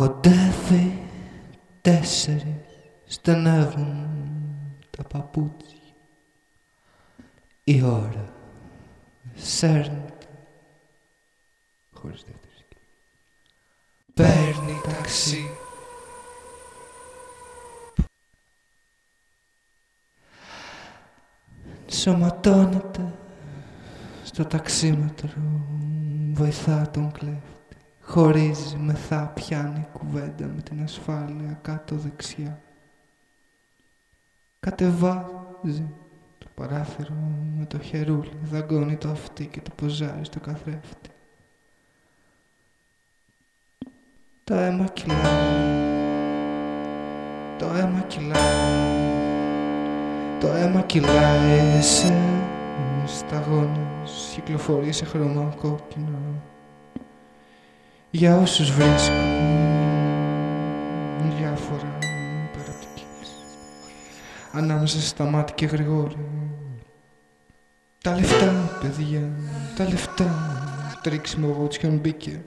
Κοντεύει τέσσερις στενεύουν τα παπούτσια. Η ώρα σέρνεται χωρίς δεύτερη σκέψη παίρνει ταξί. Σωματώνεται στο ταξίμετρο βοηθά τον κλέφτη χωρίζει μεθά πιάνει κουβέντα με την ασφάλεια κάτω δεξιά. Κατεβάζει το παράθυρο με το χερούλι δαγκώνει το αυτί και το ποζάρει στο καθρέφτη. Το αίμα κυλάει. Το αίμα κυλάει. Το αίμα κυλάει σε σταγόνες κυκλοφορεί σε χρώμα κόκκινο για όσους βρίσκουν διάφορα περατικής ανάμεσα στα μάτια και γρηγόρη. Τα λεφτά παιδιά τα λεφτά. Τρίξιμο βότσιον μπήκε